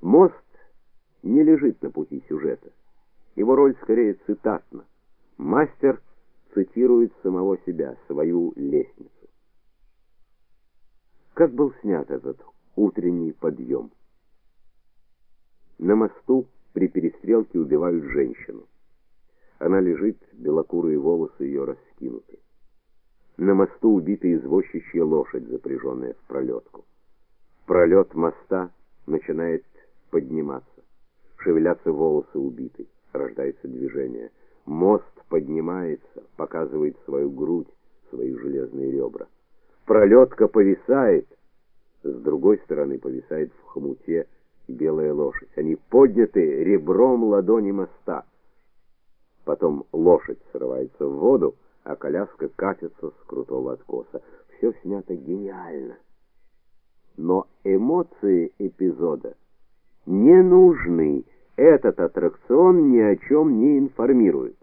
Мост не лежит на пути сюжета. Его роль скорее цитатна. Мастер цитирует самого себя, свою лестницу. Как был снят этот утренний подъем? На мосту при перестрелке убивают женщину. Она лежит, белокурые волосы ее раскинуты. На мосту убита извозчичья лошадь, запряженная в пролетку. Пролет моста начинает подниматься. Шевелятся волосы убитой, рождается движение. Мост поднимается, показывает свою грудь, свои железные ребра. Пролетка повисает, с другой стороны повисает в хомуте белая лошадь. Они подняты ребром ладони моста. Потом лошадь срывается в воду, а коляска катится с крутого откоса. Все снято гениально. Но эмоции эпизода не нужны. Этот аттракцион ни о чем не информирует.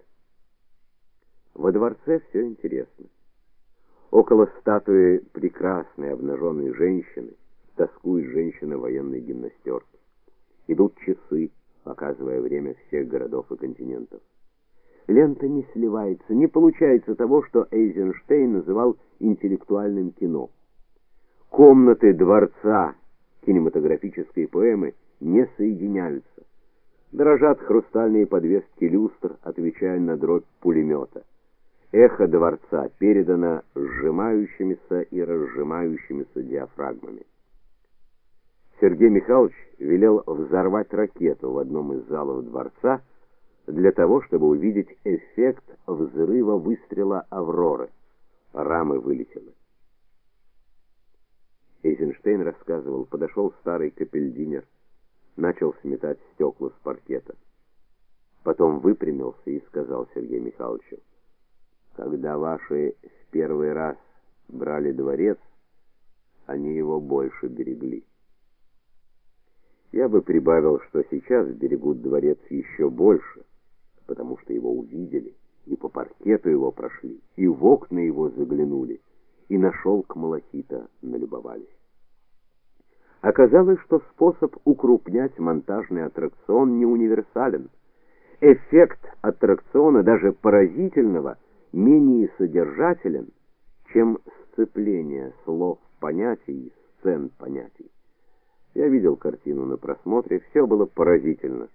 Во дворце все интересно. Около статуи прекрасной обнаженной женщины тоскует женщина военной гимнастерки. Идут часы, показывая время всех городов и континентов. Лента не сливается, не получается того, что Эйзенштейн называл интеллектуальным кино. Комнаты дворца кинематографической поэмы не соединяются. Дрожат хрустальные подвески люстр, отвечая на дробь пулемета. Эхо дворца передано сжимающимися и разжимающимися диафрагмами. Сергей Михайлович велел взорвать ракету в одном из залов дворца для того, чтобы увидеть эффект взрыва выстрела Авроры. Рамы вылетели. Эйзенштейн рассказывал, подошел старый капельдинер, начал сметать стекла с паркета. Потом выпрямился и сказал Сергею Михайловичу: "Когда ваши в первый раз брали дворец, они его больше берегли. Я бы прибавил, что сейчас берегут дворец еще больше, потому что его увидели, и по паркету его прошли, и в окна его заглянули, и на шелк малахита налюбовались. Оказалось, что способ укрупнять монтажный аттракцион не универсален. Эффект аттракциона, даже поразительного, менее содержателен, чем сцепление слов понятий и сцен понятий. Я видел картину на просмотре, все было поразительно.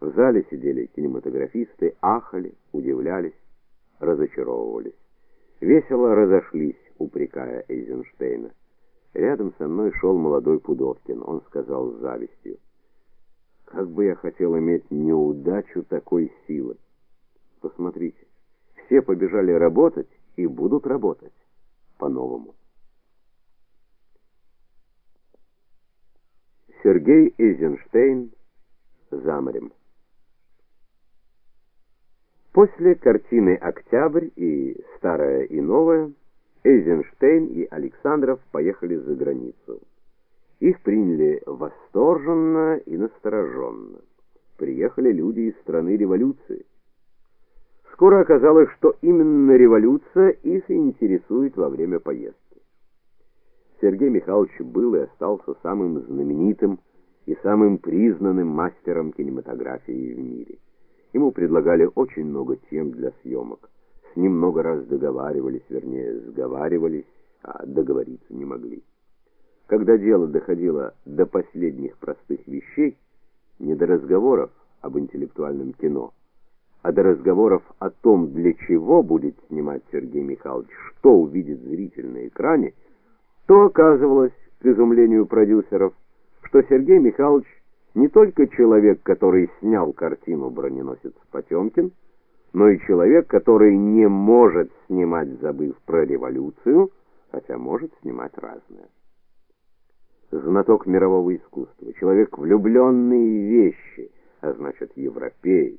В зале сидели кинематографисты, ахали, удивлялись, разочаровывались. Весело разошлись, упрекая Эйзенштейна. Рядом со мной шел молодой Пудовкин. Он сказал с завистью: "Как бы я хотел иметь неудачу такой силы. Посмотрите, все побежали работать и будут работать по-новому". Сергей Эйзенштейн за. После картины Октябрь и Старое и новое Эйзенштейн и Александров поехали за границу. Их приняли восторженно и настороженно. Приехали люди из страны революции. Скоро оказалось, что именно революция их интересует во время поездки. Сергей Михайлович был и остался самым знаменитым и самым признанным мастером кинематографии в мире. Ему предлагали очень много тем для съемок. С ним много раз договаривались, вернее, сговаривались, а договориться не могли. Когда дело доходило до последних простых вещей, не до разговоров об интеллектуальном кино, а до разговоров о том, для чего будет снимать Сергей Михайлович, что увидит зритель на экране, то оказывалось, к изумлению продюсеров, что Сергей Михайлович не только человек, который снял картину Броненосец Потемкин, но и человек, который не может снимать, забыв про революцию, хотя может снимать разное. Знаток мирового искусства, человек влюбленный в вещи, а значит, европеец,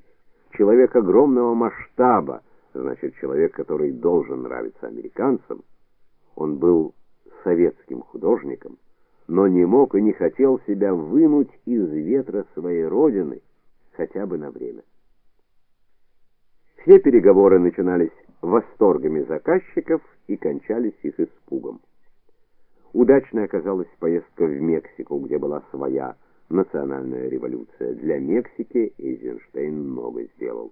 человек огромного масштаба, значит, человек, который должен нравиться американцам. Он был советским художником, но не мог и не хотел себя вынуть из ветра своей родины хотя бы на время. Все переговоры начинались восторгами заказчиков и кончались их испугом. Удачной оказалась поездка в Мексику, где была своя национальная революция. Для Мексики Эйзенштейн много сделал.